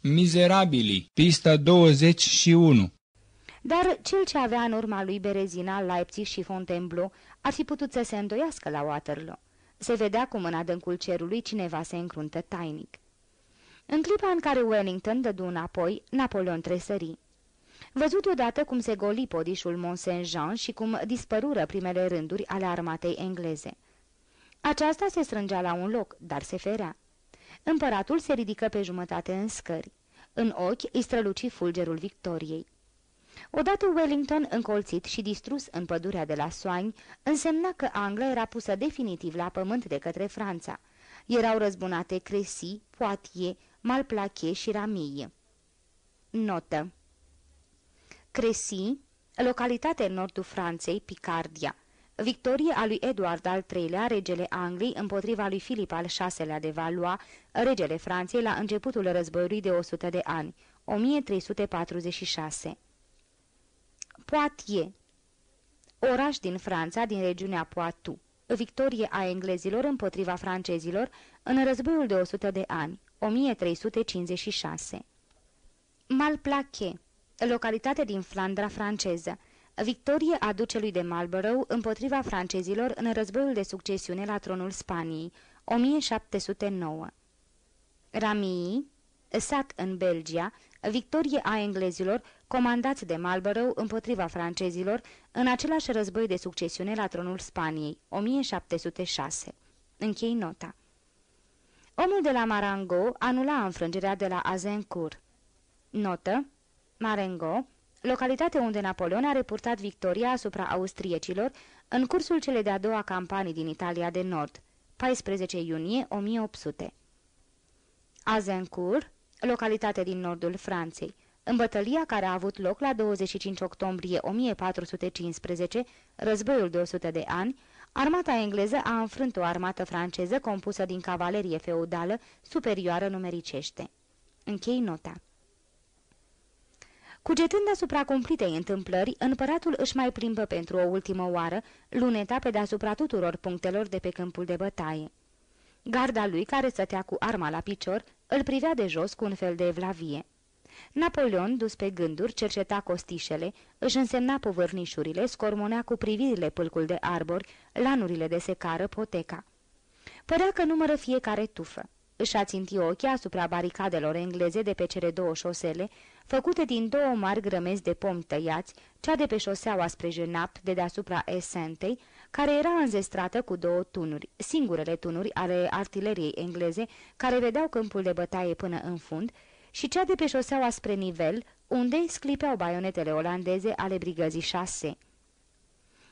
Mizerabili, pista 21 Dar cel ce avea în urma lui Berezina, Leipzig și Fontainebleau ar fi putut să se îndoiască la Waterloo. Se vedea cum în adâncul cerului cineva se încruntă tainic. În clipa în care Wellington dădu înapoi, Napoleon tresări. Văzut odată cum se goli podișul Mont-Saint-Jean și cum dispărură primele rânduri ale armatei engleze. Aceasta se strângea la un loc, dar se ferea. Împăratul se ridică pe jumătate în scări. În ochi îi străluci fulgerul victoriei. Odată Wellington, încolțit și distrus în pădurea de la Soignes, însemna că Anglia era pusă definitiv la pământ de către Franța. Erau răzbunate Cressy, Poitiers, Malplaquet și Ramille. Notă Cressy, localitate în nordul Franței, Picardia. Victorie a lui Eduard al III-lea, regele Angliei, împotriva lui Filip al VI-lea de Valois, regele Franței, la începutul războiului de 100 de ani, 1346. Poitiers, oraș din Franța, din regiunea Poitou. Victorie a englezilor împotriva francezilor în războiul de 100 de ani, 1356. Malplaquet, localitate din Flandra franceză. Victorie a ducelui de Marlborough împotriva francezilor în războiul de succesiune la tronul Spaniei, 1709. Ramii, sat în Belgia, victorie a englezilor comandați de Marlborough împotriva francezilor în același război de succesiune la tronul Spaniei, 1706. Închei nota. Omul de la Marengo anula înfrângerea de la Azincourt. Notă Marengo, localitate unde Napoleon a repurtat victoria asupra austriecilor în cursul cele de-a doua campanii din Italia de Nord, 14 iunie 1800. Azincourt, localitate din nordul Franței, în bătălia care a avut loc la 25 octombrie 1415, războiul de 100 de ani, armata engleză a înfrânt o armată franceză compusă din cavalerie feudală superioară numericește. Închei nota. Cugetând asupra cumplitei întâmplări, împăratul își mai plimbă pentru o ultimă oară luneta pe deasupra tuturor punctelor de pe câmpul de bătaie. Garda lui, care stătea cu arma la picior, îl privea de jos cu un fel de evlavie. Napoleon, dus pe gânduri, cerceta costișele, își însemna povărnișurile, scormonea cu privirile pâlcul de arbori, lanurile de secară, poteca. Părea că numără fiecare tufă. Își aținti ochii asupra baricadelor engleze de pe cele două șosele, făcute din două mari grămezi de pomi tăiați, cea de pe șoseaua spre Jenap, de deasupra Esentei, care era înzestrată cu două tunuri, singurele tunuri ale artileriei engleze, care vedeau câmpul de bătaie până în fund, și cea de pe șoseaua spre nivel, unde sclipeau baionetele olandeze ale brigăzii șase.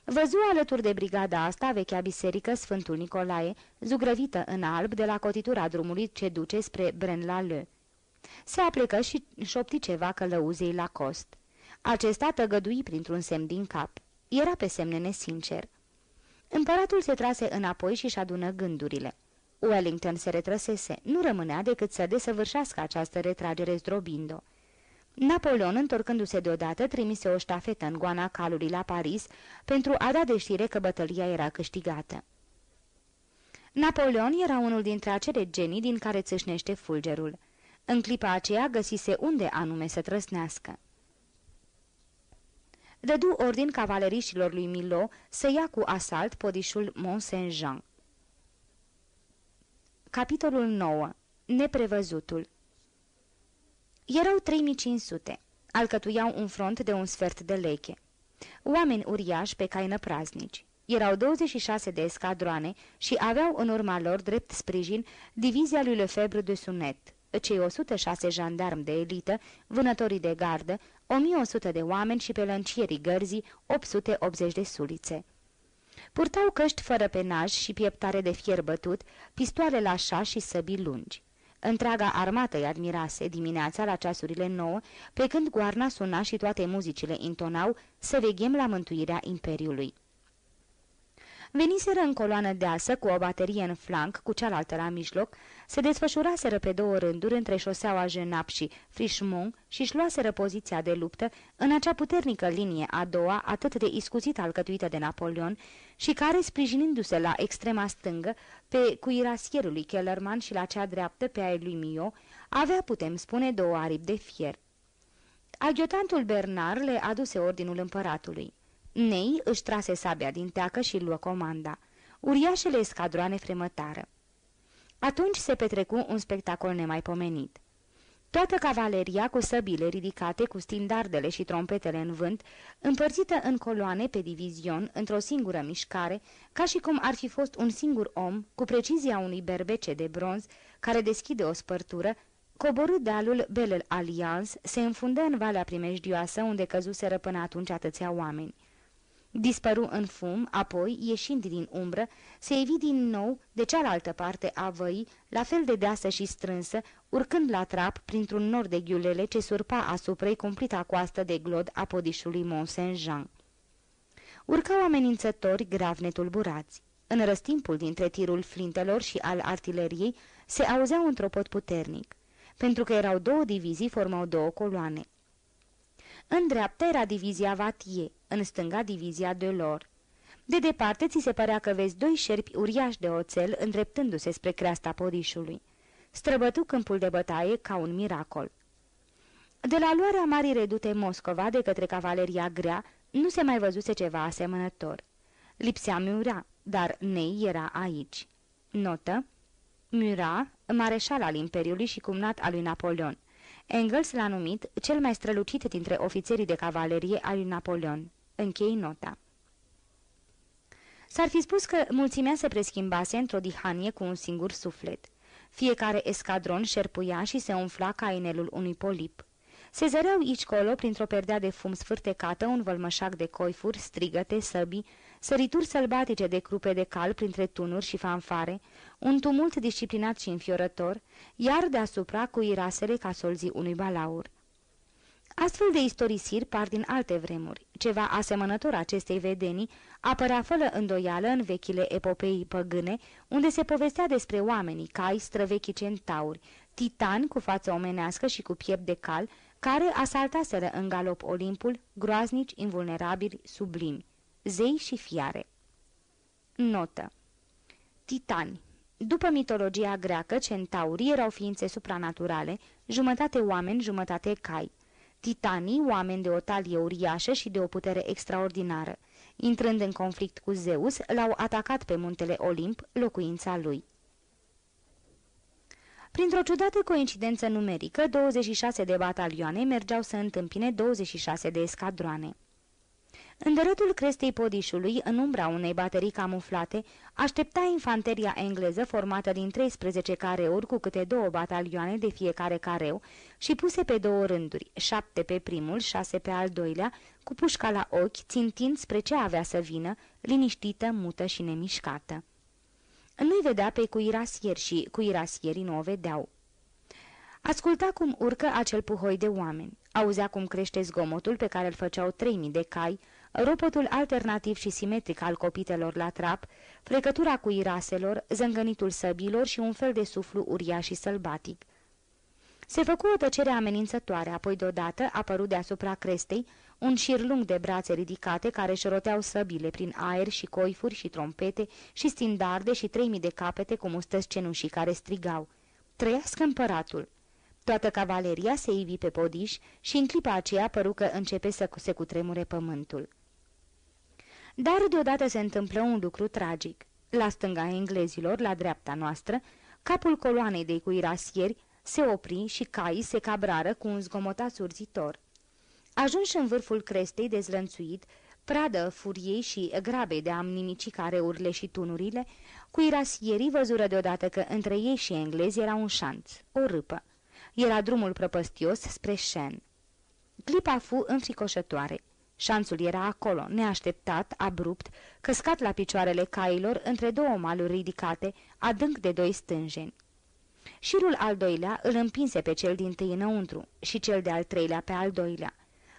Văzu alături de brigada asta vechea biserică Sfântul Nicolae, zugrăvită în alb de la cotitura drumului ce duce spre Bren-la-Le. Se aplecă și șopti ceva călăuzei la cost. Acesta tăgădui printr-un semn din cap. Era pe semne nesincer. Împăratul se trase înapoi și-și adună gândurile. Wellington se retrăsese, nu rămânea decât să desăvârșească această retragere zdrobind-o. Napoleon, întorcându-se deodată, trimise o ștafetă în goana calului la Paris pentru a da de știre că bătălia era câștigată. Napoleon era unul dintre acele genii din care țâșnește fulgerul. În clipa aceea găsise unde anume să trăsnească. Dădu ordin cavaleriștilor lui Milo să ia cu asalt podișul Mont-Saint-Jean. Capitolul 9. Neprevăzutul Erau 3500. Alcătuiau un front de un sfert de leche. Oameni uriași pe caină praznici. Erau 26 de escadroane și aveau în urma lor drept sprijin divizia lui Lefebvre de Sunet, cei 106 jandarmi de elită, vânătorii de gardă, 1100 de oameni și pe lăncierii gărzii 880 de sulițe. Purtau căști fără penaj și pieptare de fier bătut, pistoale la șa și săbii lungi. Întreaga armată îi admirase dimineața la ceasurile nouă, pe când goarna suna și toate muzicile intonau să veghem la mântuirea Imperiului. Veniseră în coloană deasă, cu o baterie în flanc, cu cealaltă la mijloc, se desfășuraseră pe două rânduri între șoseaua Jenap și Frișmont și își luaseră poziția de luptă în acea puternică linie a doua, atât de iscusit alcătuită de Napoleon, și care, sprijinindu-se la extrema stângă, pe cuirasierul lui Kellerman și la cea dreaptă pe aia lui Mio, Avea, putem spune, două aripi de fier. Aghiotantul Bernard le aduse ordinul împăratului. Nei își trase sabia din teacă și luă comanda. Uriașele escadroane fremătară. Atunci se petrecu un spectacol nemaipomenit. Toată cavaleria cu săbile ridicate, cu stindardele și trompetele în vânt, împărțită în coloane pe divizion, într-o singură mișcare, ca și cum ar fi fost un singur om, cu precizia unui berbece de bronz, care deschide o spărtură, coborât dealul Belel Allianz, se înfundă în valea primejdioasă unde căzuseră până atunci atâția oameni. Dispăru în fum, apoi, ieșind din umbră, se evi din nou de cealaltă parte a văii, la fel de deasă și strânsă, urcând la trap printr-un nor de ghiulele ce surpa asupra cumplita coastă de glod a podișului Mont-Saint-Jean. Urcau amenințători grav netulburați. În răstimpul dintre tirul flintelor și al artileriei se auzea un tropot puternic. Pentru că erau două divizii, formau două coloane. În dreapta era divizia Vatie, în stânga divizia Delor. De departe ți se părea că vezi doi șerpi uriași de oțel îndreptându-se spre creasta podișului. Străbătu câmpul de bătaie ca un miracol. De la luarea Marii Redute Moscova de către cavaleria grea, nu se mai văzuse ceva asemănător. Lipsea Murat, dar Ney era aici. Notă Murat, mareșal al Imperiului și cumnat al lui Napoleon. Engels l-a numit cel mai strălucit dintre ofițerii de cavalerie al lui Napoleon. Închei nota. S-ar fi spus că mulțimea se preschimbase într-o dihanie cu un singur suflet. Fiecare escadron șerpuia și se umfla ca inelul unui polip. Se zăreau aici colo, printr-o perdea de fum sfârtecată, un vălmășac de coifuri, strigăte, săbii, sărituri sălbatice de crupe de cal printre tunuri și fanfare, un tumult disciplinat și înfiorător, iar deasupra cu irasele ca solzii unui balaur. Astfel de istorisiri par din alte vremuri. Ceva asemănător acestei vedenii apărea fără îndoială în vechile epopei păgâne, unde se povestea despre oamenii, cai, străvechi centauri, titani cu față omenească și cu piept de cal, care asaltaseră în galop Olimpul, groaznici, invulnerabili, sublimi, zei și fiare. Notă Titani după mitologia greacă, centaurii erau ființe supranaturale, jumătate oameni, jumătate cai. Titanii, oameni de o talie uriașă și de o putere extraordinară. Intrând în conflict cu Zeus, l-au atacat pe muntele Olimp, locuința lui. Printr-o ciudată coincidență numerică, 26 de batalioane mergeau să întâmpine 26 de escadroane. În dărătul crestei podișului, în umbra unei baterii camuflate, aștepta infanteria engleză formată din 13 careuri cu câte două batalioane de fiecare careu și puse pe două rânduri, șapte pe primul, șase pe al doilea, cu pușca la ochi, țintind spre ce avea să vină, liniștită, mută și nemișcată. Nu-i vedea pe cuirasieri și cuirasierii nu o vedeau. Asculta cum urcă acel puhoi de oameni. Auzea cum crește zgomotul pe care îl făceau trei mii de cai, ropotul alternativ și simetric al copitelor la trap, frecătura cu iraselor, zângănitul săbilor și un fel de suflu uriaș și sălbatic. Se făcu o tăcere amenințătoare, apoi deodată apărut deasupra crestei un șir lung de brațe ridicate care își roteau săbile prin aer și coifuri și trompete și stindarde și trei mii de capete cu mustăți cenușii care strigau. Trăiască împăratul! Toată cavaleria se ivi pe podiș și în clipa aceea păru că începe să se cutremure pământul. Dar deodată se întâmplă un lucru tragic. La stânga englezilor, la dreapta noastră, capul coloanei de cuirasieri se opri și caii se cabrară cu un zgomotat surzitor. Ajunși în vârful crestei dezlănțuit, pradă furiei și grabei de am nimici care urle și tunurile, cuirasierii văzură deodată că între ei și englezi era un șanț, o râpă. Era drumul prăpăstios spre Shen. Clipa fu înfricoșătoare. Șanțul era acolo, neașteptat, abrupt, căscat la picioarele cailor între două maluri ridicate, adânc de doi stânjeni. Șirul al doilea îl împinse pe cel din tâi înăuntru și cel de-al treilea pe al doilea.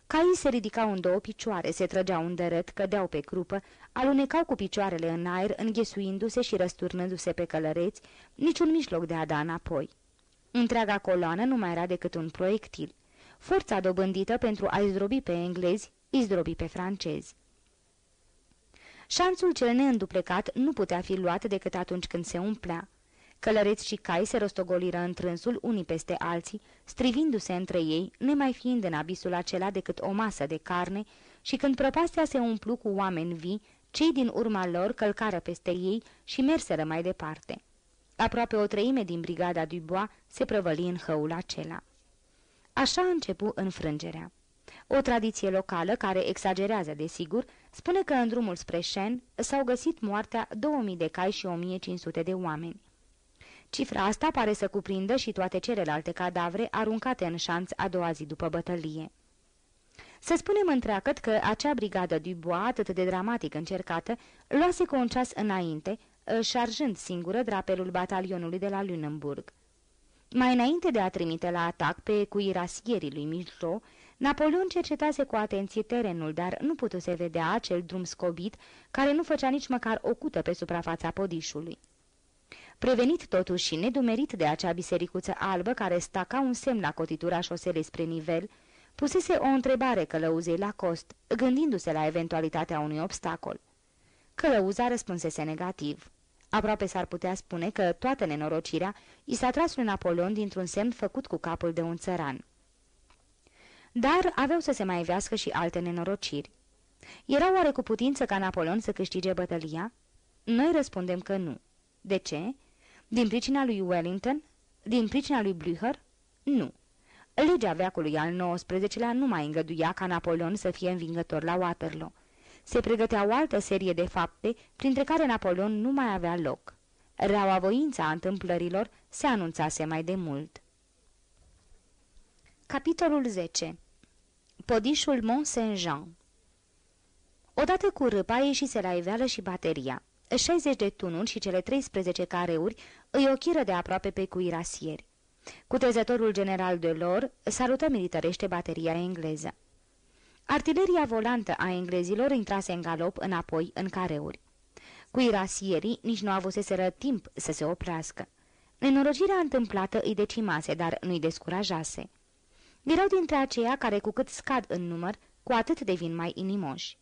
Caii se ridicau în două picioare, se trăgeau în dărât, cădeau pe crupă, alunecau cu picioarele în aer, înghesuindu-se și răsturnându-se pe călăreți, niciun mijloc de a da înapoi. Întreaga coloană nu mai era decât un proiectil. Forța dobândită pentru a zdrobi pe englezi, zdrobi pe francezi. Șanțul cel neînduplecat nu putea fi luat decât atunci când se umplea. Călăreți și cai se rostogoliră în trânsul unii peste alții, strivindu-se între ei, nemai fiind în abisul acela decât o masă de carne, și când prăpastia se umplu cu oameni vii, cei din urma lor călcară peste ei și merseră mai departe. Aproape o treime din brigada Dubois se prăvăli în hăul acela. Așa a început înfrângerea. O tradiție locală, care exagerează desigur, spune că în drumul spre Shen s-au găsit moartea 2000 de cai și 1500 de oameni. Cifra asta pare să cuprindă și toate celelalte cadavre aruncate în șanț a doua zi după bătălie. Să spunem întreagăt că acea brigadă Dubois, atât de dramatic încercată, luase cu un ceas înainte, șarjând singură drapelul batalionului de la Lunenburg. Mai înainte de a trimite la atac pe cuirasierii lui Milto, Napoleon cercetase cu atenție terenul, dar nu putuse vedea acel drum scobit, care nu făcea nici măcar o cută pe suprafața podișului. Prevenit totuși și nedumerit de acea bisericuță albă care sta ca un semn la cotitura șoselei spre nivel, pusese o întrebare călăuzei la cost, gândindu-se la eventualitatea unui obstacol. Călăuza răspunsese negativ. Aproape s-ar putea spune că toată nenorocirea i s-a tras lui Napoleon dintr-un semn făcut cu capul de un țăran. Dar aveau să se mai vească și alte nenorociri. Era oare cu putință ca Napoleon să câștige bătălia? Noi răspundem că nu. De ce? Din pricina lui Wellington? Din pricina lui Blücher? Nu. Legea veacului al XIX-lea nu mai îngăduia ca Napoleon să fie învingător la Waterloo. Se pregătea o altă serie de fapte, printre care Napoleon nu mai avea loc. Reaua voința a întâmplărilor se anunțase mai de mult. Capitolul 10 Podișul Mont-Saint-Jean Odată cu râpa ieșise la iveală și bateria. 60 de tunuri și cele 13 careuri îi ochiră de aproape pe cuirasieri. Cutezătorul general de lor salută militărește bateria engleză. Artileria volantă a englezilor intrase în galop înapoi în careuri. Cuirasierii nici nu avuseseră timp să se oprească. Nenorocirea întâmplată îi decimase, dar nu-i descurajase. Erau dintre aceia care, cu cât scad în număr, cu atât devin mai inimoși.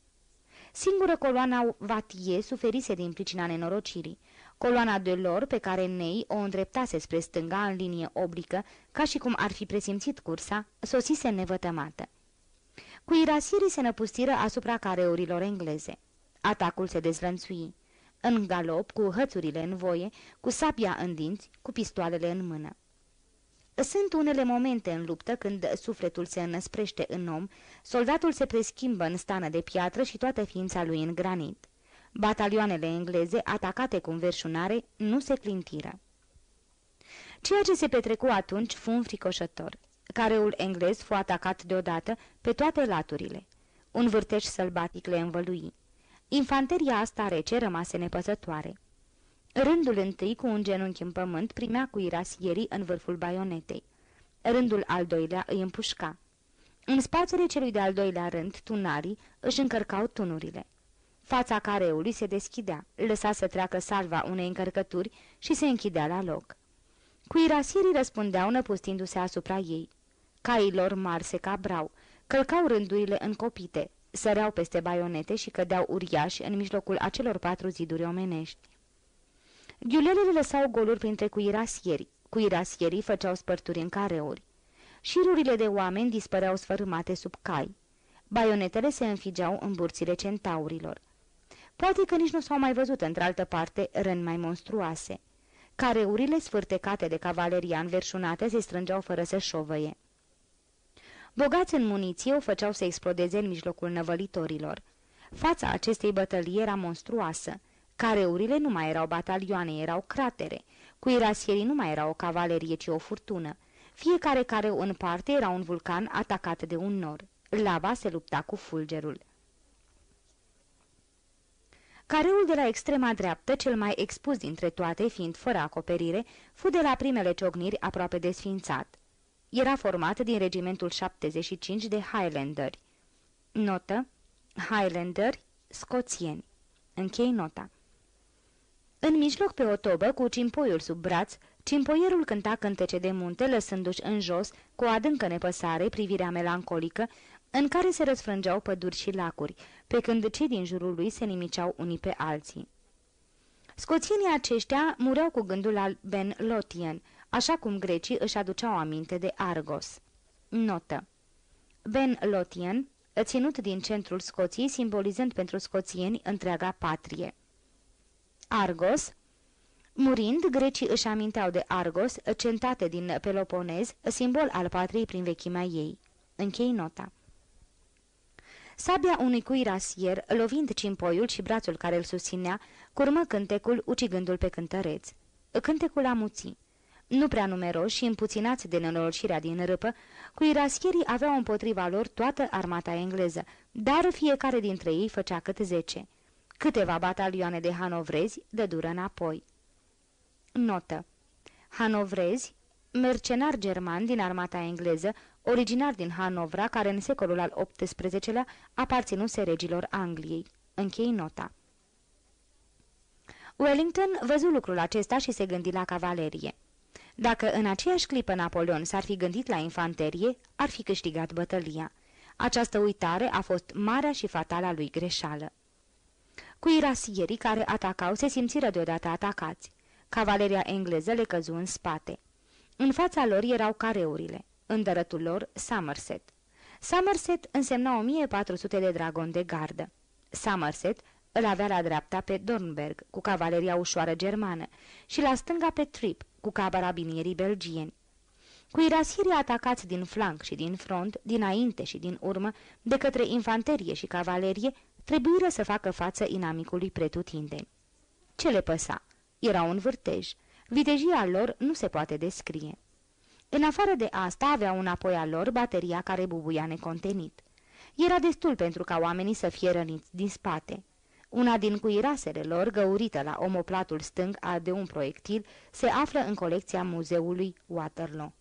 Singură coloana Vatie suferise din pricina nenorocirii. Coloana de lor, pe care Nei o îndreptase spre stânga în linie oblică, ca și cum ar fi presimțit cursa, sosise nevătămată. Cu irasirii se năpustiră asupra careurilor engleze. Atacul se dezlănțui. În galop, cu hățurile în voie, cu sabia în dinți, cu pistoalele în mână. Sunt unele momente în luptă când sufletul se înăsprește în om, soldatul se preschimbă în stană de piatră și toată ființa lui în granit. Batalioanele engleze, atacate cu înverșunare, nu se clintiră. Ceea ce se petrecu atunci fu înfricoșător. Careul englez fu atacat deodată pe toate laturile. Un vârteș sălbatic le învălui. Infanteria asta rece rămase nepăsătoare. Rândul întâi, cu un genunchi în pământ, primea cu irasierii în vârful baionetei. Rândul al doilea îi împușca. În spațiile celui de-al doilea rând, tunarii își încărcau tunurile. Fața careului se deschidea, lăsa să treacă salva unei încărcături și se închidea la loc. Cuirasierii răspundeau năpustindu-se asupra ei. Cailor mari se cabrau, călcau rândurile încopite, săreau peste baionete și cădeau uriași în mijlocul acelor patru ziduri omenești. Ghiulelele lăsau goluri printre cuirasieri. Cuirasierii făceau spărturi în careuri. Șirurile de oameni dispăreau sfărâmate sub cai. Baionetele se înfigeau în burțile centaurilor. Poate că nici nu s-au mai văzut într-altă parte răni mai monstruoase. Careurile sfârtecate de cavaleria înverșunate se strângeau fără să șovăie. Bogați în muniție o făceau să explodeze în mijlocul năvălitorilor. Fața acestei bătălii era monstruoasă. Careurile nu mai erau batalioane, erau cratere. Cuirasierii nu mai erau o cavalerie, ci o furtună. Fiecare careu în parte era un vulcan atacat de un nor. Lava se lupta cu fulgerul. Careul de la extrema dreaptă, cel mai expus dintre toate, fiind fără acoperire, fu de la primele ciocniri aproape desfințat. Era format din regimentul 75 de Highlanderi. Notă Highlanderi, scoțieni. Închei nota. În mijloc pe o tobă, cu cimpoiul sub braț, cimpoierul cânta cântece de munte, lăsându-și în jos, cu o adâncă nepăsare, privirea melancolică, în care se răsfrângeau păduri și lacuri, pe când cei din jurul lui se nimiceau unii pe alții. Scoțienii aceștia mureau cu gândul la Ben Lothian, așa cum grecii își aduceau aminte de Argos. Notă Ben Lothian, ținut din centrul Scoției, simbolizând pentru scoțieni întreaga patrie. Argos Murind, grecii își aminteau de Argos, centate din Peloponez, simbol al patriei prin vechimea ei. Închei nota. Sabia unui cuirasier, lovind cimpoiul și brațul care îl susținea, curmă cântecul, ucigându-l pe cântăreț. Cântecul amuții. Nu prea numeroși și împuținați de nenorocirea din râpă, cuirasierii aveau împotriva lor toată armata engleză, dar fiecare dintre ei făcea cât zece. Câteva batalioane de hanovrezi de dură înapoi. Notă Hanovrezi, mercenar german din armata engleză, originar din Hanovra, care în secolul al XVIII-lea aparținuse regilor Angliei. Închei nota. Wellington văzu lucrul acesta și se gândi la cavalerie. Dacă în aceeași clipă Napoleon s-ar fi gândit la infanterie, ar fi câștigat bătălia. Această uitare a fost marea și fatala lui greșeală. Cuirasierii care atacau se simțiră deodată atacați. Cavaleria engleză le căzu în spate. În fața lor erau careurile, în dărătul lor Somerset. Somerset însemna 1400 de dragoni de gardă. Somerset îl avea la dreapta pe Dornberg, cu cavaleria ușoară germană, și la stânga pe Trip, cu carabinierii belgieni. Cu irasirii atacați din flanc și din front, dinainte și din urmă, de către infanterie și cavalerie, trebuiră să facă față inamicului pretutindeni. Ce le păsa? Era un vârtej. Vitejia lor nu se poate descrie. În afară de asta aveau înapoi a lor bateria care bubuia necontenit. Era destul pentru ca oamenii să fie răniți din spate. Una din cuirasele lor, găurită la omoplatul stâng a de un proiectil, se află în colecția muzeului Waterloo.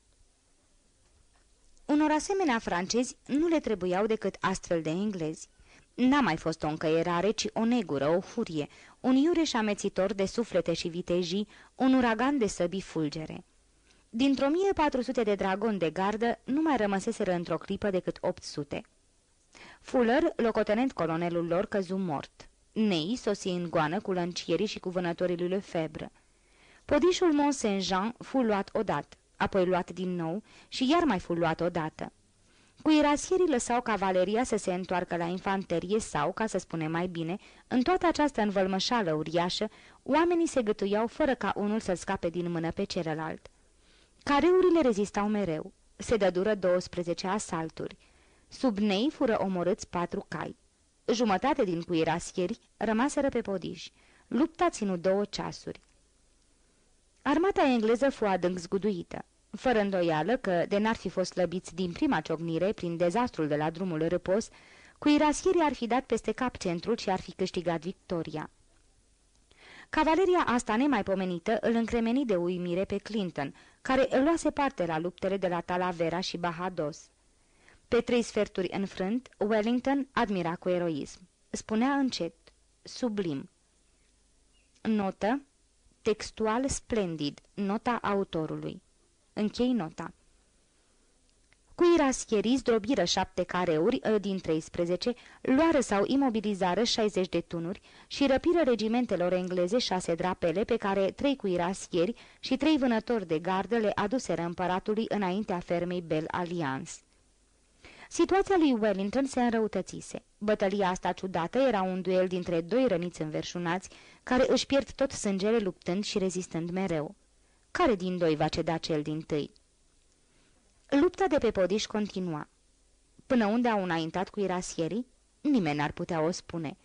Unor asemenea francezi nu le trebuiau decât astfel de englezi. N-a mai fost o încăierare, ci o negură, o furie, un iureș amețitor de suflete și vitejii, un uragan de săbii fulgere. Dintr-o 1400 de dragoni de gardă, nu mai rămăseseră într-o clipă decât 800. Fuller, locotenent colonelul lor, căzu mort. Nei sosi în goană cu lăncierii și cu vânătorii lui Lefebvre. Podișul Mont Saint-Jean fu luat odată, apoi luat din nou și iar mai fu luat odată. Cuirasierii lăsau cavaleria să se întoarcă la infanterie sau, ca să spunem mai bine, în toată această învălmășală uriașă, oamenii se gătuiau fără ca unul să scape din mână pe celălalt. Careurile rezistau mereu. Se dădură 12 asalturi. Sub nei fură omorâți patru cai. Jumătate din cuirasieri rămaseră pe podiși. Lupta ținut două ceasuri. Armata engleză fu adânc zguduită. Fără îndoială că, de n-ar fi fost slăbiți din prima ciocnire prin dezastrul de la drumul răpos, cuirasierii ar fi dat peste cap centrul și ar fi câștigat victoria. Cavaleria asta nemaipomenită îl încremeni de uimire pe Clinton, care îl luase parte la luptele de la Talavera și Bahados. Pe trei sferturi înfrânt, Wellington admira cu eroism. Spunea încet, sublim. Notă, textual splendid, nota autorului. Închei nota. Cuirasierii zdrobiră șapte careuri ă, din 13, luară sau imobilizară 60 de tunuri și răpiră regimentelor engleze șase drapele pe care trei cuirasieri și trei vânători de gardă le aduseră împăratului înaintea fermei Bell Alliance. Situația lui Wellington se înrăutățise. Bătălia asta ciudată era un duel dintre doi răniți înverșunați, care își pierd tot sângele luptând și rezistând mereu. Care din doi va ceda cel din tâi? Lupta de pe podiș continua. Până unde au înaintat cu irasierii? Nimeni n-ar putea o spune.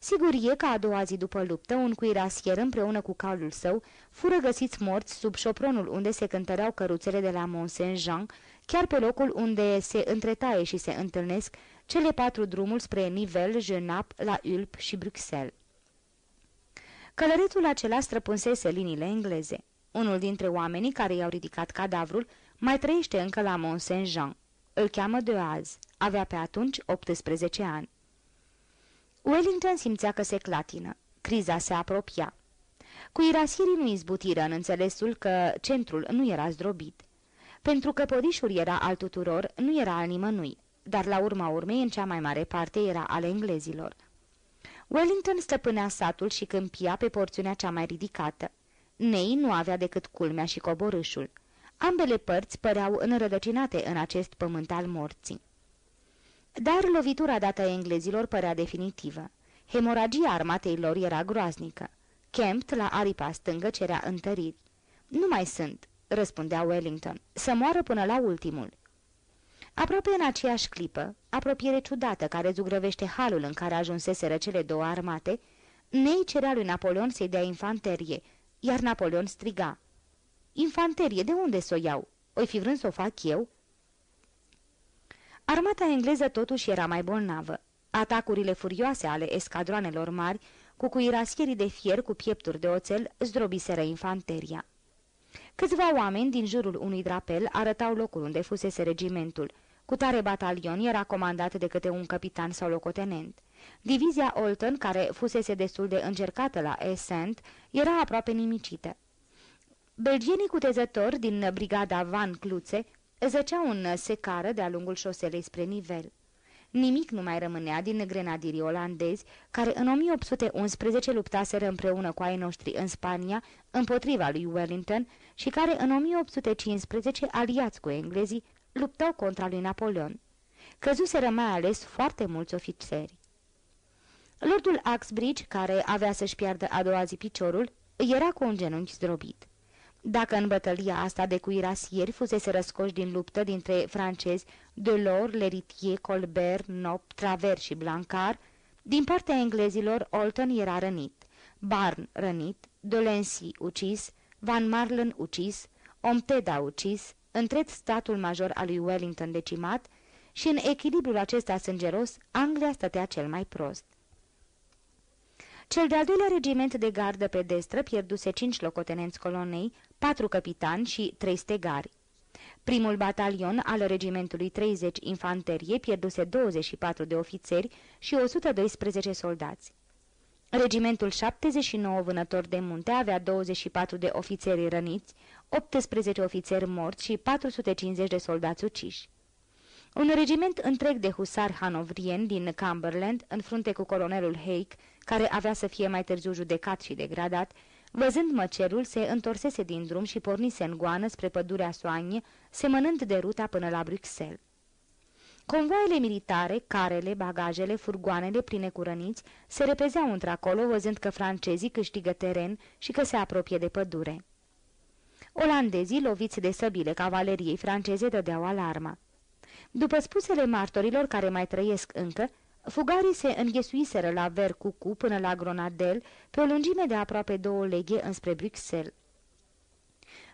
Sigur e că a doua zi după luptă, un cuirasier împreună cu calul său fură găsiți morți sub șopronul unde se cântăreau căruțele de la Mont Saint-Jean, chiar pe locul unde se întretaie și se întâlnesc cele patru drumuri spre Nivel, Genappe, la Ulp și Bruxelles. Călărețul acela străpunsese liniile engleze. Unul dintre oamenii care i-au ridicat cadavrul mai trăiește încă la Mont Saint-Jean. Îl cheamă de azi. Avea pe atunci 18 ani. Wellington simțea că se clatină. Criza se apropia. Cu irasirii nu izbutiră în înțelesul că centrul nu era zdrobit. Pentru că podișul era al tuturor, nu era al nimănui, dar la urma urmei, în cea mai mare parte, era al englezilor. Wellington stăpânea satul și câmpia pe porțiunea cea mai ridicată. Nei nu avea decât culmea și coborâșul. Ambele părți păreau înrădăcinate în acest pământ al morții. Dar lovitura dată englezilor părea definitivă. Hemoragia armatei lor era groaznică. Kempt, la aripa stângă, cerea întăriri. Nu mai sunt," răspundea Wellington. Să moară până la ultimul." Aproape în aceeași clipă, apropiere ciudată care zugrăvește halul în care ajunseseră cele două armate, Ney cerea lui Napoleon să-i dea infanterie, iar Napoleon striga. Infanterie, de unde să o iau? Oi fi vrând să o fac eu?" Armata engleză totuși era mai bolnavă. Atacurile furioase ale escadroanelor mari, cu cuirasierii de fier cu piepturi de oțel, zdrobiseră infanteria. Câțiva oameni din jurul unui drapel arătau locul unde fusese regimentul. Cu tare batalion era comandat de câte un capitan sau locotenent. Divizia Olton, care fusese destul de încercată la Essent, era aproape nimicită. Belgienii cutezători din brigada Van Cluțe zăceau în secară de-a lungul șoselei spre nivel. Nimic nu mai rămânea din grenadirii olandezi, care în 1811 luptaseră împreună cu ai noștri în Spania împotriva lui Wellington și care în 1815, aliați cu englezii, luptau contra lui Napoleon. Căzuseră mai ales foarte mulți ofițeri. Lordul Axbridge, care avea să-și piardă a doua zi piciorul, era cu un genunchi zdrobit. Dacă în bătălia asta de cuirasieri fusese răscoși din luptă dintre francezi Delors, Leritier, Colbert, Nop, Travers și Blancard, din partea englezilor Olton era rănit, Barn rănit, Dolency ucis, Van Marlen ucis, Omteda ucis, întret statul major al lui Wellington decimat și în echilibrul acesta sângeros, Anglia stătea cel mai prost. Cel de-al doilea regiment de gardă pedestră pierduse cinci locotenenți colonei, patru capitani și trei stegari. Primul batalion al regimentului 30 infanterie pierduse 24 de ofițeri și 112 soldați. Regimentul 79 vânători de munte avea 24 de ofițeri răniți, 18 ofițeri morți și 450 de soldați uciși. Un regiment întreg de husari hanovrieni din Cumberland, în frunte cu colonelul Hake, care avea să fie mai târziu judecat și degradat, văzând măcerul, se întorsese din drum și pornise în goană spre pădurea Soagne, semănând de ruta până la Bruxelles. Convoaiele militare, carele, bagajele, furgoanele pline cu răniți, se repezeau într-acolo, văzând că francezii câștigă teren și că se apropie de pădure. Olandezii, loviți de săbile cavaleriei franceze, dădeau alarma. După spusele martorilor care mai trăiesc încă, fugarii se înghesuiseră la Vercucu până la Gronadel, pe o lungime de aproape două leghe înspre Bruxelles.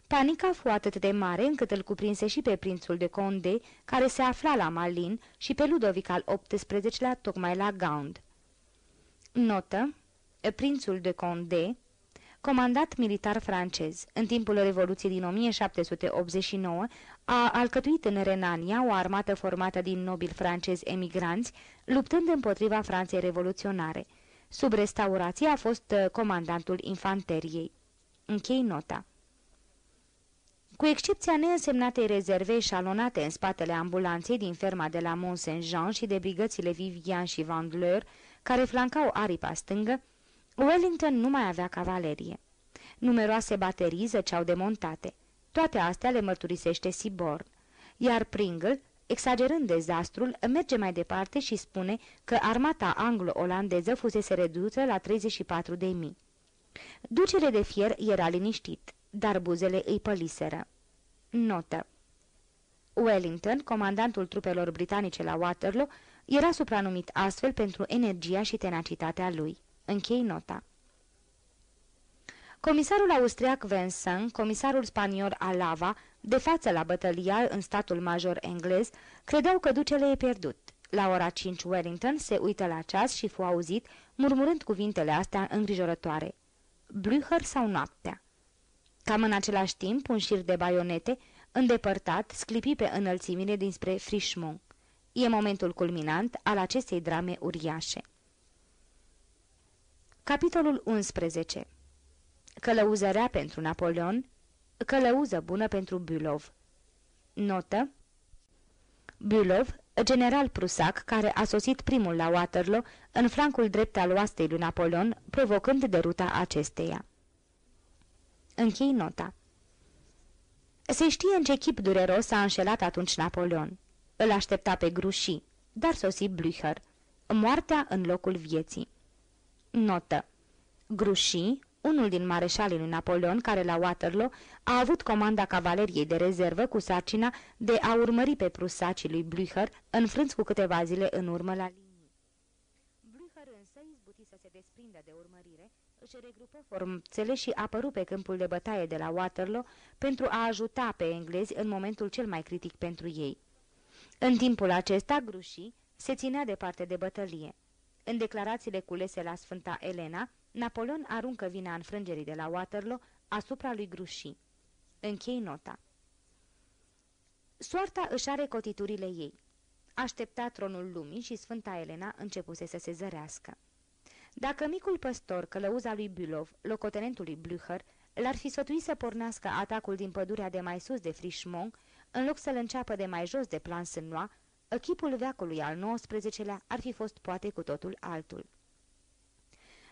Panica fu atât de mare încât îl cuprinse și pe prințul de Conde, care se afla la Malin, și pe Ludovic al XVIII-lea, tocmai la Gaunt. Notă Prințul de Conde comandat militar francez. În timpul Revoluției din 1789 a alcătuit în Renania o armată formată din nobili francezi emigranți, luptând împotriva Franței revoluționare. Sub restaurație a fost uh, comandantul infanteriei. Închei nota. Cu excepția neînsemnatei rezerve eșalonate în spatele ambulanței din ferma de la Mont-Saint-Jean și de brigățile Vivian și Vandleur, care flancau aripa stângă, Wellington nu mai avea cavalerie. Numeroase baterii zăceau demontate. Toate astea le mărturisește Siborn. Iar Pringle, exagerând dezastrul, merge mai departe și spune că armata anglo-olandeză fusese redusă la 34 de mii. Ducele de fier era liniștit, dar buzele îi păliseră. Notă Wellington, comandantul trupelor britanice la Waterloo, era supranumit astfel pentru energia și tenacitatea lui. Închei nota. Comisarul austriac Vincent, comisarul spaniol Alava, de față la bătălia în statul major englez, credeau că ducele e pierdut. La ora 5 Wellington se uită la ceas și fu auzit, murmurând cuvintele astea îngrijorătoare. Blücher sau noaptea? Cam în același timp, un șir de baionete, îndepărtat, sclipi pe înălțimile dinspre Frischmont. E momentul culminant al acestei drame uriașe. Capitolul 11 Călăuzărea pentru Napoleon, călăuză bună pentru Bulov. Notă Bulov, general prusac care a sosit primul la Waterloo în flancul drept al oastei lui Napoleon, provocând deruta acesteia. Închei nota. Se știe în ce chip dureros s-a înșelat atunci Napoleon. Îl aștepta pe Grușii, dar sosi Blücher. Moartea în locul vieții. Notă. Grușii, unul din mareșalii lui Napoleon, care la Waterloo a avut comanda cavaleriei de rezervă cu sarcina de a urmări pe prusacii lui Blücher, înfrânți cu câteva zile în urmă la linii. Blücher însă izbuti să se desprindă de urmărire, își regrupă forțele și apăru pe câmpul de bătaie de la Waterloo pentru a ajuta pe englezi în momentul cel mai critic pentru ei. În timpul acesta, Grușii se ținea departe de bătălie. În declarațiile culese la Sfânta Elena, Napoleon aruncă vina înfrângerii de la Waterloo asupra lui Grușii. Închei nota. Soarta își are cotiturile ei. Aștepta tronul lumii și Sfânta Elena începuse să se zărească. Dacă micul păstor, călăuza lui Bulov, locotenentul lui Blücher, l-ar fi sfătuit să pornească atacul din pădurea de mai sus de Frișmont, în loc să-l înceapă de mai jos de plan Sânnoa, echipul veacului al XIX-lea ar fi fost poate cu totul altul.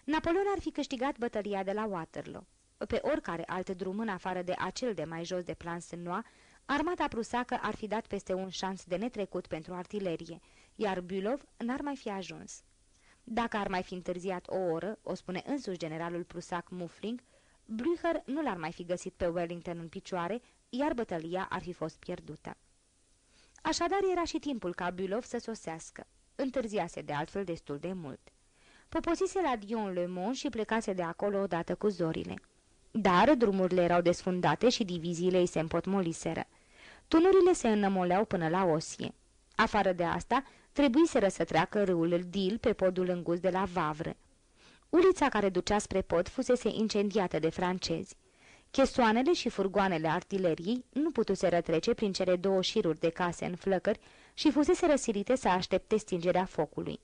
Napoleon ar fi câștigat bătălia de la Waterloo. Pe oricare alt drum în afară de acel de mai jos de plan Sânnoa, armata prusacă ar fi dat peste un șans de netrecut pentru artilerie, iar Bulov n-ar mai fi ajuns. Dacă ar mai fi întârziat o oră, o spune însuși generalul prusac Muffling, Blücher nu l-ar mai fi găsit pe Wellington în picioare, iar bătălia ar fi fost pierdută. Așadar era și timpul ca Bulov să sosească. Întârziase de altfel destul de mult. Poposise la Dion-le Mont și plecase de acolo odată cu zorile. Dar drumurile erau desfundate și diviziile îi se împotmoliseră. Tunurile se înnămoleau până la osie. Afară de asta, trebuie să treacă râul Dil pe podul îngust de la Vavre. Ulița care ducea spre pod fusese incendiată de francezi. Chesoanele și furgoanele artileriei nu putuseră trece prin cele două șiruri de case în flăcări și fusese răsirite să aștepte stingerea focului.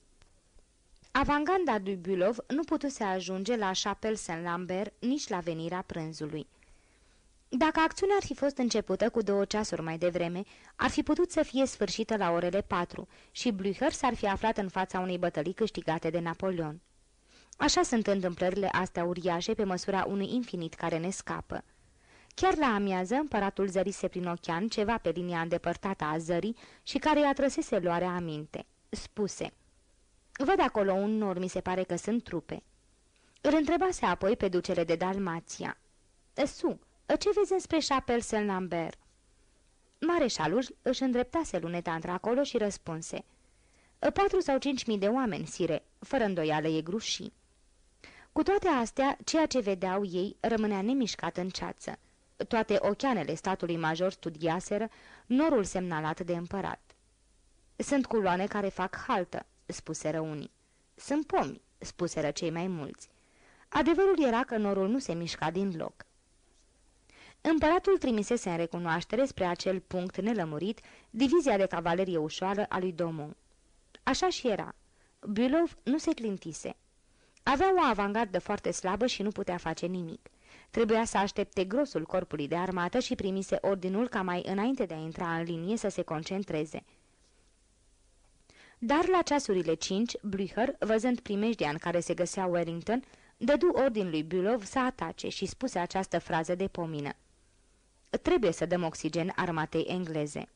Avanganda lui Bulov nu putuse ajunge la Chapelle Saint-Lambert nici la venirea prânzului. Dacă acțiunea ar fi fost începută cu două ceasuri mai devreme, ar fi putut să fie sfârșită la orele patru și Blücher s-ar fi aflat în fața unei bătălii câștigate de Napoleon. Așa sunt întâmplările astea uriașe pe măsura unui infinit care ne scapă. Chiar la amiază, împăratul zărise prin ochean ceva pe linia îndepărtată a zării și care i-a trăsese luarea aminte. Spuse, Văd acolo un nor, mi se pare că sunt trupe." Îl întrebase apoi pe ducele de Dalmația. Su, ce vezi înspre Chapel Saint-Lambert?" Mareșalul își îndreptase luneta într-acolo și răspunse. Patru sau cinci mii de oameni, sire, fără îndoială e grușii. Cu toate astea, ceea ce vedeau ei rămânea nemișcat în ceață. Toate ochianele statului major studiaseră norul semnalat de împărat. Sunt culoane care fac haltă, spuseră unii. Sunt pomi, spuseră cei mai mulți. Adevărul era că norul nu se mișca din loc. Împăratul trimisese în recunoaștere spre acel punct nelămurit divizia de cavalerie ușoară a lui Domon. Așa și era. Bulov nu se clintise. Avea o avangardă foarte slabă și nu putea face nimic. Trebuia să aștepte grosul corpului de armată și primise ordinul ca mai înainte de a intra în linie să se concentreze. Dar la ceasurile cinci, Blücher, văzând primejdia în care se găsea Wellington, dădu ordin lui Bulov să atace și spuse această frază de pomină. Trebuie să dăm oxigen armatei engleze.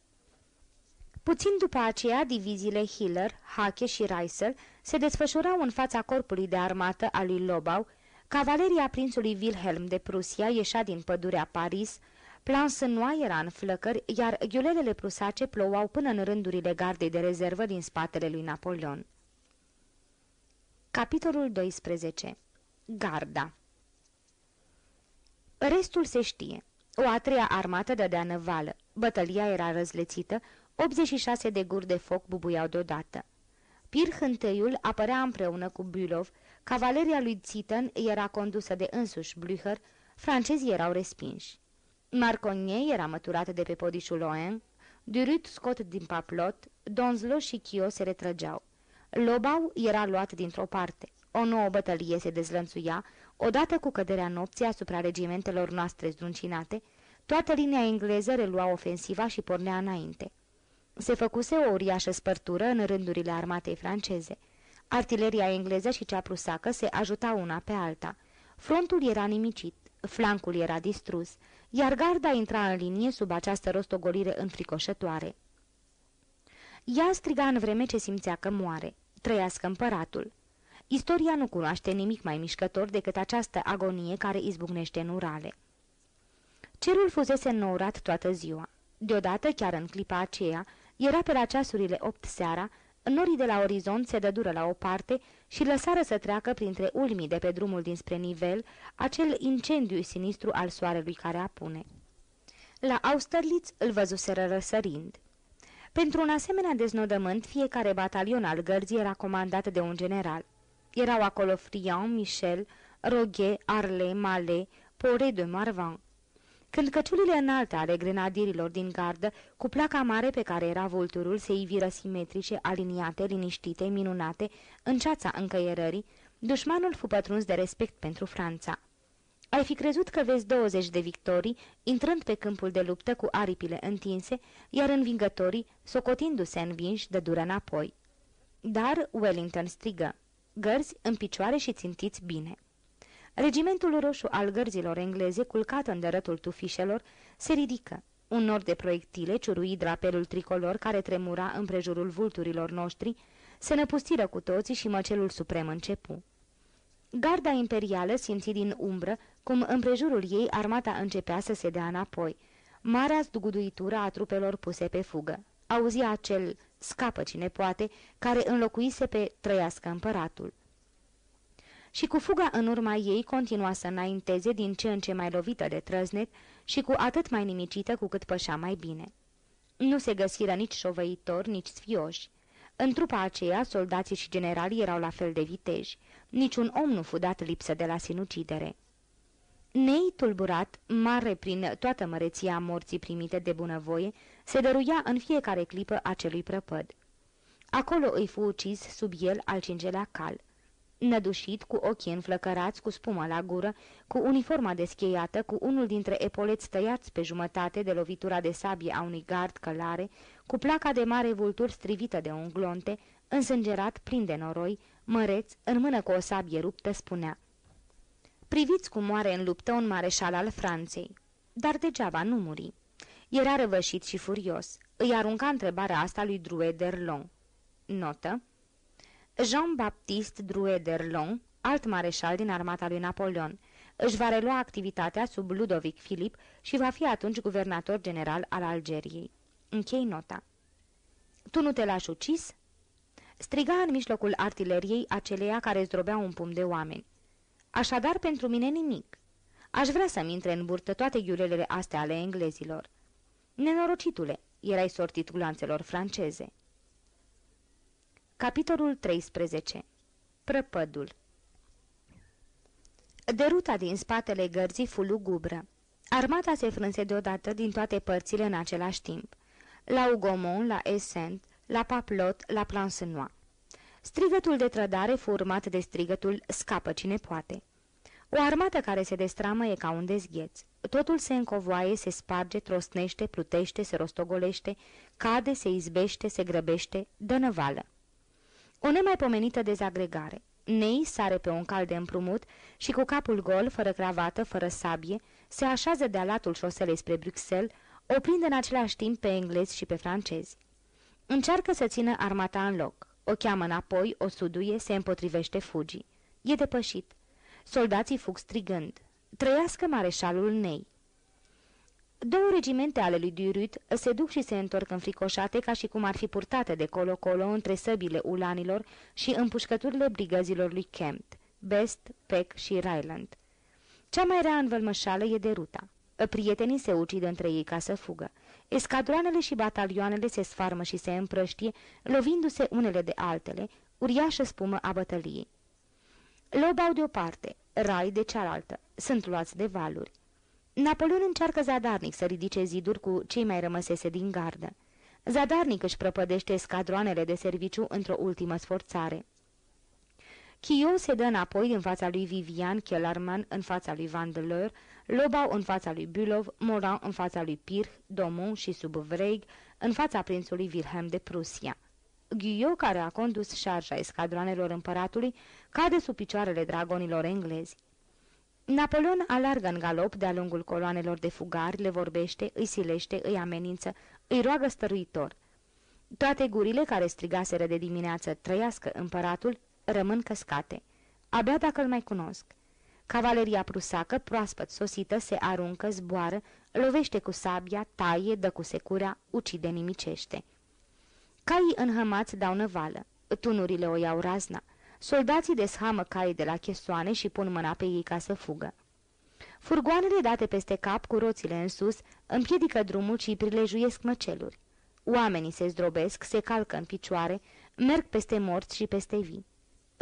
Puțin după aceea, diviziile Hiller, Hake și Reisel se desfășurau în fața corpului de armată al lui Lobau, cavaleria prințului Wilhelm de Prusia ieșea din pădurea Paris, Plansenoa era în flăcări, iar ghiulelele prusace plouau până în rândurile gardei de rezervă din spatele lui Napoleon. Capitolul 12. Garda Restul se știe. O a treia armată dădea năvală. Bătălia era răzlețită, 86 de guri de foc bubuiau deodată. Pir Hânteiul apărea împreună cu Bulov, cavaleria lui Zieten era condusă de însuși Blücher, francezii erau respinși. Marconier era măturat de pe podișul Oen, Durut scot din paplot, Donzlo și Chio se retrăgeau. Lobau era luat dintr-o parte. O nouă bătălie se dezlănțuia, odată cu căderea nopții asupra regimentelor noastre zdruncinate, toată linia engleză relua ofensiva și pornea înainte. Se făcuse o uriașă spărtură în rândurile armatei franceze. Artileria engleză și cea prusacă se ajutau una pe alta. Frontul era nimicit, flancul era distrus, iar garda intra în linie sub această rostogolire înfricoșătoare. Ea striga în vreme ce simțea că moare. Trăiască împăratul. Istoria nu cunoaște nimic mai mișcător decât această agonie care izbucnește în urale. Cerul fusese înnourat toată ziua. Deodată, chiar în clipa aceea, era pe la ceasurile opt seara, norii de la orizont se dădură la o parte și lăsară să treacă printre ulmii de pe drumul dinspre nivel acel incendiu sinistru al soarelui care apune. La Austerlitz îl văzuseră răsărind. Pentru un asemenea deznodământ, fiecare batalion al gărzii era comandat de un general. Erau acolo Friand, Michel, Roguet, Arle, Malé, Pore de Marvan. Când căciulile înalte ale grenadierilor din gardă, cu placa mare pe care era vulturul, se iviră simetrice, aliniate, liniștite, minunate, în ceața încăierării, dușmanul fu pătruns de respect pentru Franța. Ai fi crezut că vezi 20 de victorii, intrând pe câmpul de luptă cu aripile întinse, iar învingătorii, socotindu-se învinși, de dură înapoi. Dar Wellington strigă, gărzi în picioare și țintiți bine. Regimentul roșu al gărzilor engleze, culcat în dărătul tufișelor, se ridică. Un nor de proiectile ciurui drapelul tricolor care tremura împrejurul vulturilor noștri, se năpustiră cu toții și măcelul suprem începu. Garda imperială simți din umbră cum împrejurul ei armata începea să se dea înapoi. Marea zduguduitură a trupelor puse pe fugă. Auzia acel scapă cine poate, care înlocuise pe trăiască împăratul și cu fuga în urma ei continua să înainteze din ce în ce mai lovită de trăznet și cu atât mai nimicită cu cât pășea mai bine. Nu se găsiră nici șovăitori, nici sfioși. În trupa aceea, soldații și generalii erau la fel de viteji. Niciun om nu fu dat lipsă de la sinucidere. Nei tulburat, mare prin toată măreția morții primite de bunăvoie, se dăruia în fiecare clipă acelui prăpăd. Acolo îi fu ucis sub el al cingelea cal nădușit, cu ochii înflăcărați, cu spumă la gură, cu uniforma descheiată, cu unul dintre epoleți tăiați pe jumătate de lovitura de sabie a unui gard călare, cu placa de mare vultur strivită de un glonte, însângerat, plin de noroi, măreț, în mână cu o sabie ruptă, spunea Priviți cum moare în luptă un mareșal al Franței. Dar degeaba nu muri. Era răvășit și furios. Îi arunca întrebarea asta lui Drouet d'Erlon. Notă Jean-Baptiste Drouet d'Erlon, alt mareșal din armata lui Napoleon, își va relua activitatea sub Ludovic Filip și va fi atunci guvernator general al Algeriei. Închei nota. Tu nu te lași ucis?" Striga în mijlocul artileriei aceleia care zdrobea un pum de oameni. Așadar, pentru mine nimic. Aș vrea să-mi intre în burtă toate ghiulelele astea ale englezilor. Nenorocitule, erai sortit lanțelor franceze. Capitolul 13 Prăpădul Deruta din spatele gărzii fu lugubră. Armata se frânse deodată din toate părțile în același timp. La Ugomon, la Essent, la Paplot, la Plansenois. Strigătul de trădare fu urmat de strigătul Scapă cine poate. O armată care se destramă e ca un dezgheț. Totul se încovoaie, se sparge, trosnește, plutește, se rostogolește, cade, se izbește, se grăbește, dă năvală. O nemaipomenită dezagregare. Nei sare pe un cal de împrumut și cu capul gol, fără cravată, fără sabie, se așează de-a latul șoselei spre Bruxelles, oprind în același timp pe englezi și pe francezi. Încearcă să țină armata în loc. O cheamă înapoi, o suduie, se împotrivește fugii. E depășit. Soldații fug strigând. Trăiască mareșalul Nei! Două regimente ale lui Durut se duc și se întorc înfricoșate ca și cum ar fi purtate de colo-colo între săbile ulanilor și împușcăturile brigăzilor lui Kempt, Best, Peck și Ryland. Cea mai rea învălmășală e de ruta. Prietenii se ucid între ei ca să fugă. Escadroanele și batalioanele se sfarmă și se împrăștie, lovindu-se unele de altele, uriașă spumă a bătăliei. Lobau de o parte, rai de cealaltă, sunt luați de valuri. Napoleon încearcă zadarnic să ridice ziduri cu cei mai rămăsese din gardă. Zadarnic își prăpădește scadroanele de serviciu într-o ultimă sforțare. Chio se dă înapoi în fața lui Vivian Kellerman, în fața lui Vandeleur, Lobau în fața lui Bulov, Moran în fața lui Pirch, Domon și Subvreig, în fața prințului Wilhelm de Prusia. Guyot, care a condus șarja escadroanelor împăratului, cade sub picioarele dragonilor englezi. Napoleon alargă în galop de-a lungul coloanelor de fugari, le vorbește, îi silește, îi amenință, îi roagă stăruitor. Toate gurile care strigaseră de dimineață trăiască împăratul rămân căscate. Abia dacă îl mai cunosc. Cavaleria prusacă, proaspăt sosită, se aruncă, zboară, lovește cu sabia, taie, dă cu securea, ucide nimicește. Caii înhămați dau năvală, tunurile o iau razna. Soldații deshamă caii de la chesoane și pun mâna pe ei ca să fugă. Furgoanele date peste cap cu roțile în sus împiedică drumul și îi prilejuiesc măceluri. Oamenii se zdrobesc, se calcă în picioare, merg peste morți și peste vii.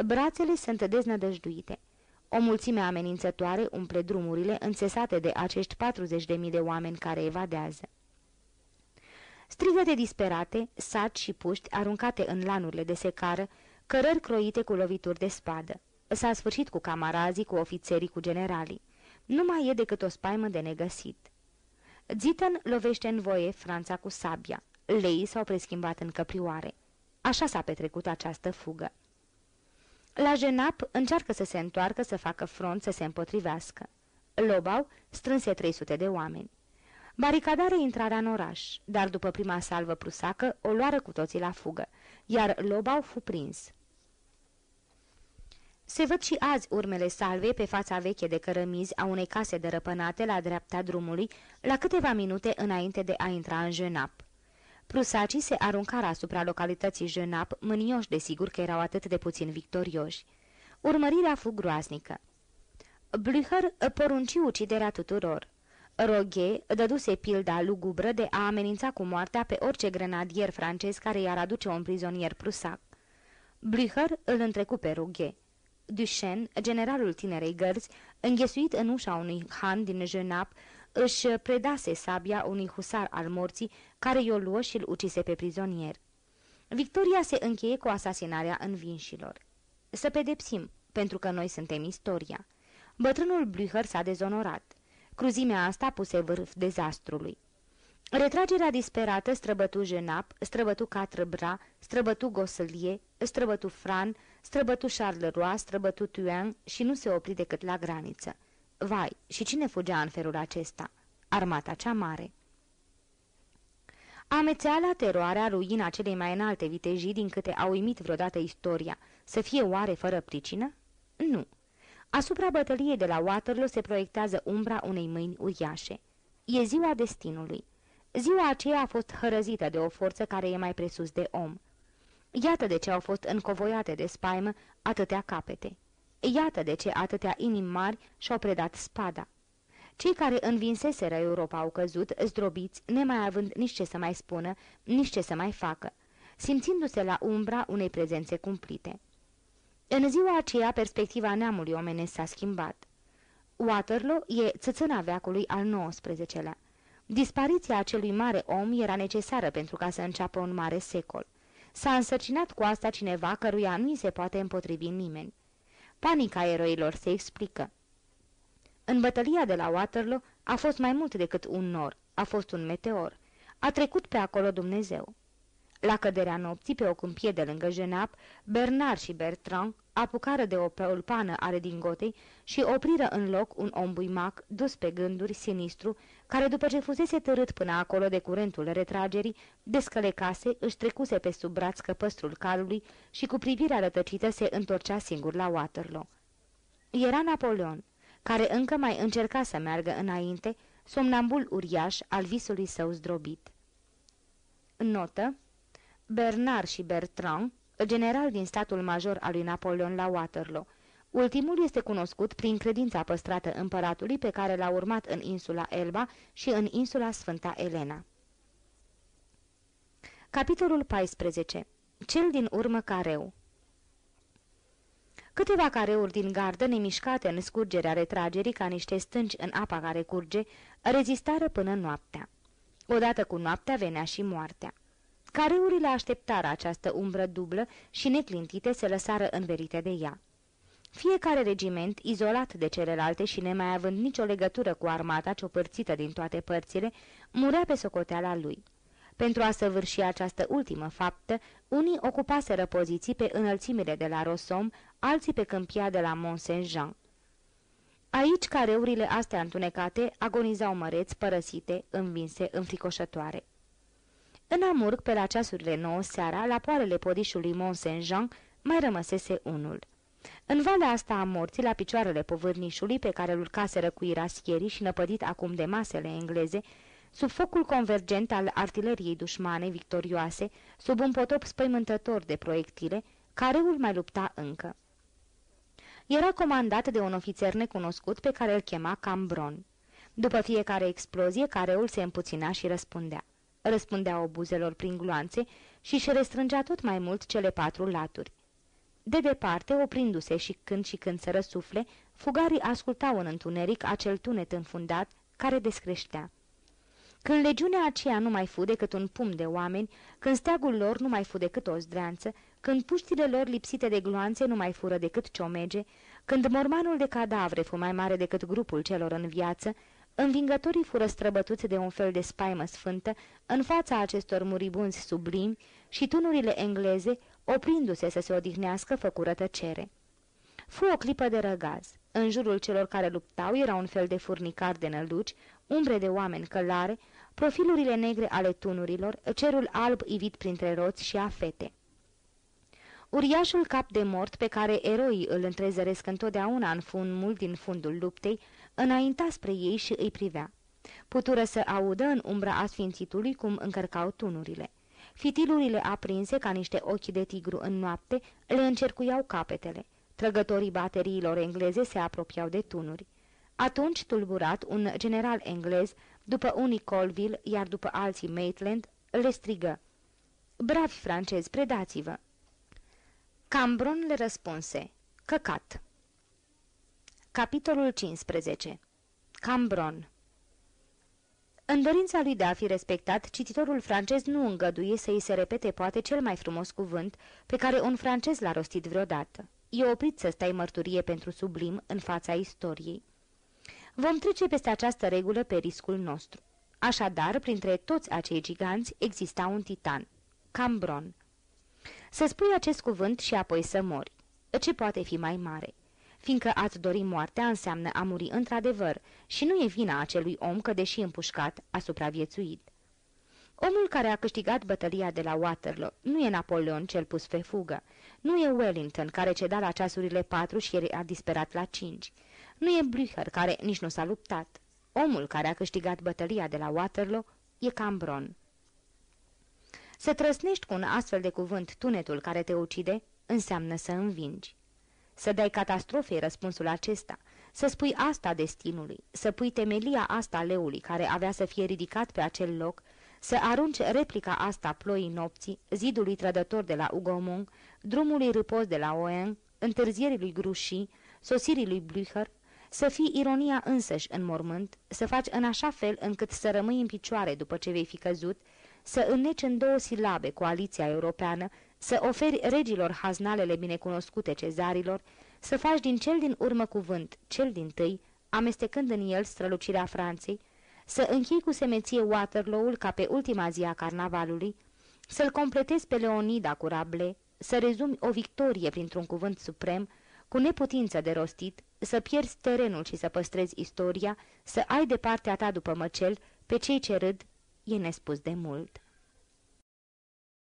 Brațele sunt deznădăjduite. O mulțime amenințătoare umple drumurile înțesate de acești 40.000 de oameni care evadează. Strigăte disperate, saci și puști aruncate în lanurile de secară, cărări croite cu lovituri de spadă. S-a sfârșit cu camarazii, cu ofițerii, cu generalii. Nu mai e decât o spaimă de negăsit. Zitan lovește în voie Franța cu sabia. Leii s-au preschimbat în căprioare. Așa s-a petrecut această fugă. La Genap încearcă să se întoarcă, să facă front, să se împotrivească. Lobau strânse 300 de oameni. Baricadare intrarea în oraș, dar după prima salvă prusacă o luară cu toții la fugă, iar Lobau fu prins. Se văd și azi urmele salvei pe fața veche de cărămizi a unei case dărăpânate la dreapta drumului, la câteva minute înainte de a intra în Genap. Prusacii se aruncară asupra localității Jenap, mânioși de sigur că erau atât de puțin victorioși. Urmărirea fu groaznică. Blücher porunci uciderea tuturor. Roghe dăduse pilda lugubră de a amenința cu moartea pe orice grenadier francez care i-ar aduce un prizonier prusac. Blücher îl întrecu pe Roghe. Duchesne, generalul tinerei gărzi, înghesuit în ușa unui han din Jenap, își predase sabia unui husar al morții care i-o luă și îl ucise pe prizonier. Victoria se încheie cu asasinarea învinșilor. Să pedepsim, pentru că noi suntem istoria. Bătrânul Blücher s-a dezonorat. Cruzimea asta puse vârf dezastrului. Retragerea disperată străbătu Jenap, străbătu Catrebra, străbătu Gosselie, străbătu Fran, străbătu Charleroi, străbătu Tuin și nu se opri decât la graniță. Vai, și cine fugea în felul acesta? Armata cea mare. Amețeala, teroarea, ruina celei mai înalte vitejii din câte a uimit vreodată istoria, să fie oare fără pricină? Nu. Asupra bătăliei de la Waterloo se proiectează umbra unei mâini uriașe. E ziua destinului. Ziua aceea a fost hărăzită de o forță care e mai presus de om. Iată de ce au fost încovoiate de spaimă atâtea capete. Iată de ce atâtea inimi mari și-au predat spada. Cei care învinseseră Europa au căzut, zdrobiți, nemai având nici ce să mai spună, nici ce să mai facă, simțindu-se la umbra unei prezențe cumplite. În ziua aceea, perspectiva neamului omenesc s-a schimbat. Waterloo e țățâna veacului al XIX-lea. Dispariția acelui mare om era necesară pentru ca să înceapă un mare secol. S-a însărcinat cu asta cineva căruia nu se poate împotrivi nimeni. Panica eroilor se explică. În bătălia de la Waterloo a fost mai mult decât un nor, a fost un meteor. A trecut pe acolo Dumnezeu. La căderea nopții, pe o câmpie de lângă Genap, Bernard și Bertrand apucară de o peulpană a redingotei și opriră în loc un om buimac dus pe gânduri sinistru, care după ce fusese târât până acolo de curentul retragerii, descălecase, își trecuse pe sub braț căpăstrul calului și cu privirea rătăcită se întorcea singur la Waterloo. Era Napoleon, care încă mai încerca să meargă înainte, somnambul uriaș al visului său zdrobit. Notă Bernard și Bertrand, general din statul major al lui Napoleon la Waterloo. Ultimul este cunoscut prin credința păstrată împăratului pe care l-a urmat în insula Elba și în insula Sfânta Elena. Capitolul 14. Cel din urmă careu Câteva careuri din gardă, nemișcate în scurgerea retragerii ca niște stânci în apa care curge, rezistară până noaptea. Odată cu noaptea venea și moartea. Careurile așteptară această umbră dublă și neclintite se lăsară înverite de ea. Fiecare regiment, izolat de celelalte și nemai având nicio legătură cu armata ciopărțită din toate părțile, murea pe socoteala lui. Pentru a săvârși această ultimă faptă, unii ocupaseră poziții pe înălțimile de la Rosom, alții pe câmpia de la Mont-Saint-Jean. Aici careurile astea întunecate agonizau măreți, părăsite, învinse, înfricoșătoare. În Amurg, pe la ceasurile nouă seara, la poarele podișului Mont-Saint-Jean, mai rămăsese unul. În valea asta a morții, la picioarele povârnișului, pe care îl urcaseră cu iraschierii și năpădit acum de masele engleze, sub focul convergent al artileriei dușmane victorioase, sub un potop spăimântător de proiectile, careul mai lupta încă. Era comandat de un ofițer necunoscut pe care îl chema Cambron. După fiecare explozie, careul se împuțina și răspundea. Răspundea obuzelor prin gloanțe și își restrângea tot mai mult cele patru laturi. De departe, oprindu-se și când și când să răsufle, fugarii ascultau în întuneric acel tunet înfundat care descreștea. Când legiunea aceea nu mai fu decât un pum de oameni, când steagul lor nu mai fu decât o zdreanță, când puștile lor lipsite de gloanțe nu mai fură decât ciomege, când mormanul de cadavre fu mai mare decât grupul celor în viață, învingătorii fură străbătuți de un fel de spaimă sfântă în fața acestor muribunzi sublimi și tunurile engleze, oprindu-se să se odihnească, făcură tăcere. Fu o clipă de răgaz. În jurul celor care luptau era un fel de furnicar de năluci, umbre de oameni călare, profilurile negre ale tunurilor, cerul alb ivit printre roți și a fete. Uriașul cap de mort pe care eroii îl întrezăresc întotdeauna în fundul din fundul luptei, înainta spre ei și îi privea. Putură să audă în umbra asfințitului cum încărcau tunurile. Fitilurile aprinse ca niște ochi de tigru în noapte le încercuiau capetele. Trăgătorii bateriilor engleze se apropiau de tunuri. Atunci, tulburat, un general englez, după unii Colville, iar după alții Maitland, le strigă. Bravi francezi, predați-vă! Cambron le răspunse. Căcat. Capitolul 15 Cambron În dorința lui de a fi respectat, cititorul francez nu îngăduie să îi se repete poate cel mai frumos cuvânt pe care un francez l-a rostit vreodată. E oprit să stai mărturie pentru sublim în fața istoriei. Vom trece peste această regulă pe riscul nostru. Așadar, printre toți acei giganți exista un titan, Cambron. Să spui acest cuvânt și apoi să mori. Ce poate fi mai mare? Fiindcă ați dori moartea înseamnă a muri într-adevăr și nu e vina acelui om că, deși împușcat, a supraviețuit. Omul care a câștigat bătălia de la Waterloo nu e Napoleon cel pus pe fugă, nu e Wellington care ceda la ceasurile patru și a disperat la cinci, nu e Blücher care nici nu s-a luptat. Omul care a câștigat bătălia de la Waterloo e Cambron. Să trăsnești cu un astfel de cuvânt tunetul care te ucide înseamnă să învingi. Să dai catastrofei răspunsul acesta, să spui asta destinului, să pui temelia asta leului care avea să fie ridicat pe acel loc, să arunci replica asta ploii nopții, zidului trădător de la Ugomung, drumului râpos de la Oen, întârzierii lui Grușii, sosirii lui Blücher, să fii ironia însăși în mormânt, să faci în așa fel încât să rămâi în picioare după ce vei fi căzut, să înneci în două silabe coaliția europeană, să oferi regilor haznalele binecunoscute cezarilor, să faci din cel din urmă cuvânt, cel din tâi, amestecând în el strălucirea Franței, să închei cu semeție Waterloo-ul ca pe ultima zi a carnavalului, să-l completezi pe Leonida cu Rable, să rezumi o victorie printr-un cuvânt suprem, cu neputință de rostit, să pierzi terenul și să păstrezi istoria, să ai de partea ta după măcel pe cei ce râd, e nespus de mult.